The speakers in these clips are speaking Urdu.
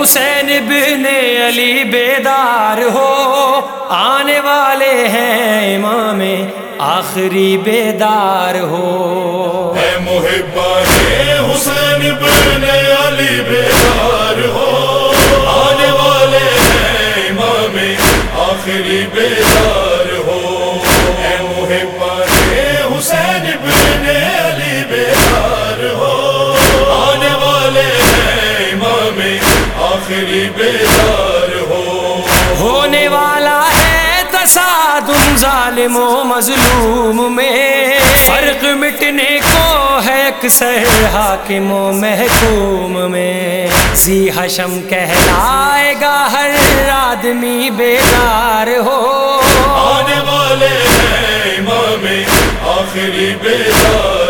حسین بن علی بیدار ہو آنے والے ہیں امام آخری بیدار ہو۔ اے محبان حسین بن علی بیدار ہو۔ آنے والے ہیں امام آخری بیدار۔ ظالم و مظلوم میں فرق مٹنے کو ہے اکثر حاکم و محکوم میں۔ زی حشم کہلائے گا ہر آدمی بیدار ہو۔ آنے والے ہیں امام آخری بیدار۔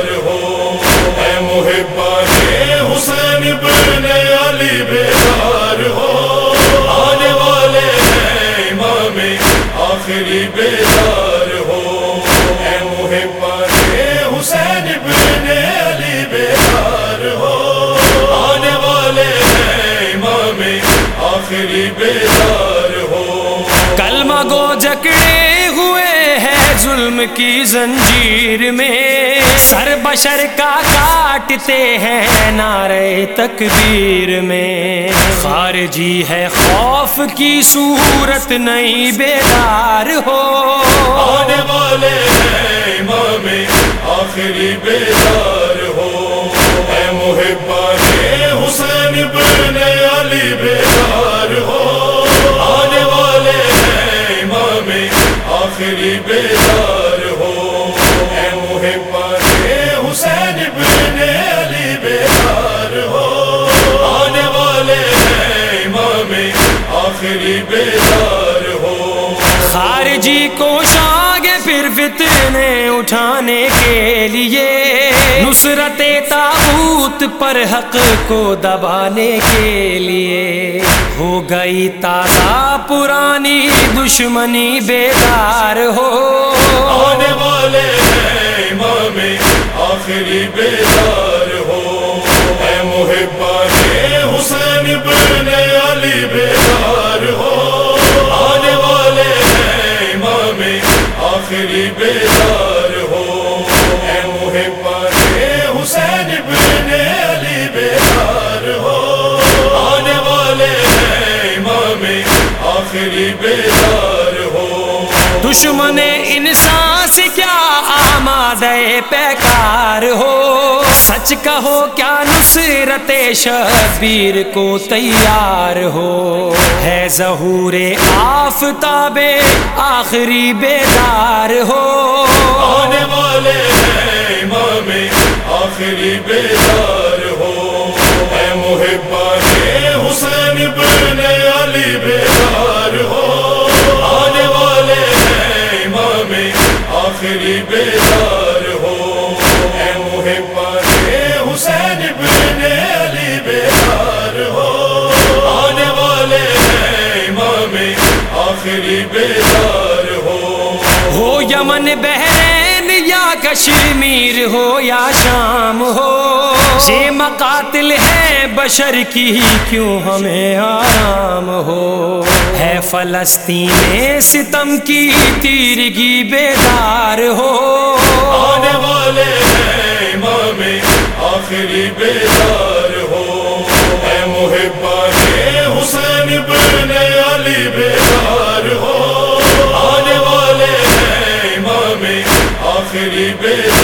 آخری ظلم کی زنجیر میں سر بشر کا کاٹتے ہیں نعرے تکبیر میں۔ خارجی ہے خوف کی صورت نہیں بیدار ہو۔ آنے والے ہیں امام آخری بیدار۔ آخری بیدار ہو۔ اے محبان حسین ابن علی بیدار ہو۔ آنے والے ہیں امام آخری بیدار ہو۔ خارجی کو شام پھر فتنے اٹھانے کے لیے۔ نصرت تابوت پر حق کو دبانے کے لیے۔ ہو گئی تازہ پرانی دشمنی بیدار ہو۔ آنے والے ہیں امام آخری بیدار۔ آخری بیدار۔ دشمن انسان سے کیا آمادے پیکار ہو، سچ کہو، کیا نصرت شبیر کو تیار ہو؟ ہے ظہور آفتاب آخری بیدار ہو۔ آنے والے ہیں امام آخری بیدار آخری بیدار ہو۔ اے محبان حسین بن علی بیدار ہو۔ آنے والے ہیں امام آخری بیدار ہو۔ ہو یمن بہرے یا کشمیر ہو یا شام ہو یہ مقاتل ہے بشر کی کیوں ہمیں آرام ہو ہے فلسطین میں ستم کی تیرگی بیدار ہو آنے والے ہیں امام آخری بیدار آخری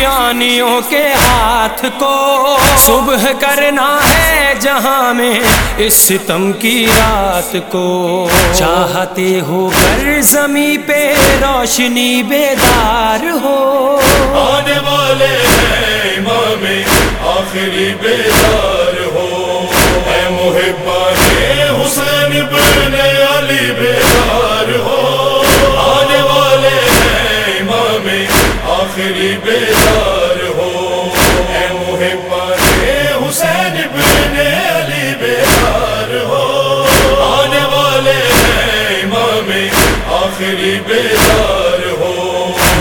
سفیانیوں کے ہاتھ کو صبح کرنا ہے جہاں میں اس ستم کی رات کو۔ چاہتے ہو گر زمیں پہ روشنی بیدار ہو۔ آنے والے ہیں امام آخری بیدار ہو۔ اے محبان حسین بن علی بیدار ہو۔ آنے والے ہیں امام آخری بیدار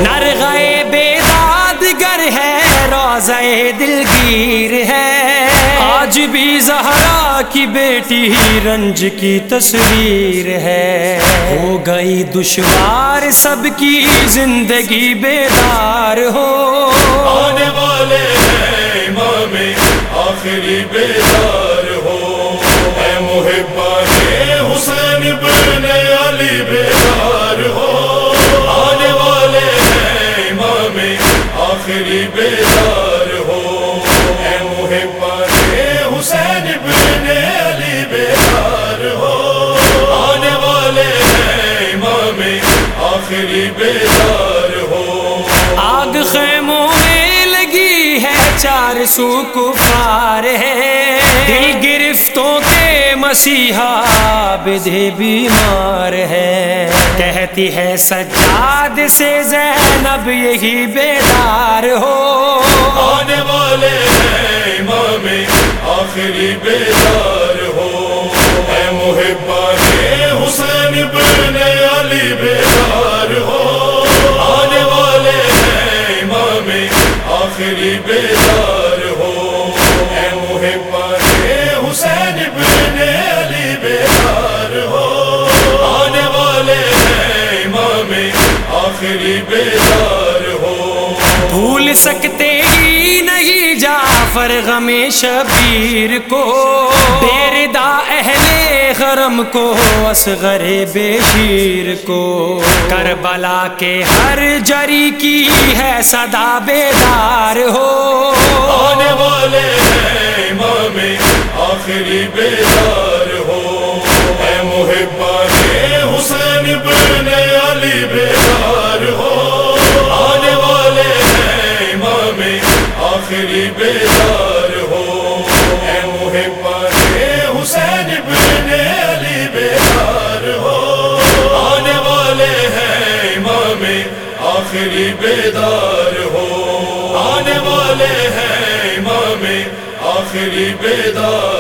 نر گئے بیداد گر ہے روزے دلگیر ہے۔ آج بھی زہرا کی بیٹی رنج کی تصویر ہے۔ ہو گئی دشوار، سب کی زندگی بیدار ہو۔ آنے والے ہیں امام آخری بیدار آخری بیدار ہو۔ اے محبان حسین ابن علی بیدار ہو۔ آنے والے ہیں امام آخری بیدار چار سو کفار ہے۔ دل گرفتوں کے مسیحا بدھے بیمار ہے۔ کہتی ہے سجاد سے زینب یہی بیدار ہو۔ آنے والے ہیں امام آخری بیدار۔ آخری بیدار ہو۔ بھول سکتے ہی نہیں جعفر غم شبیر کو۔ بیردا اہل غرم کو اصغر بشیر کو۔ کربلا کے ہر جری کی ہے صدا بیدار ہو۔ آنے والے ہیں امام آخری بیدار۔ میں آخری بیدار ہو۔ آنے والے ہیں امام آخری بیدار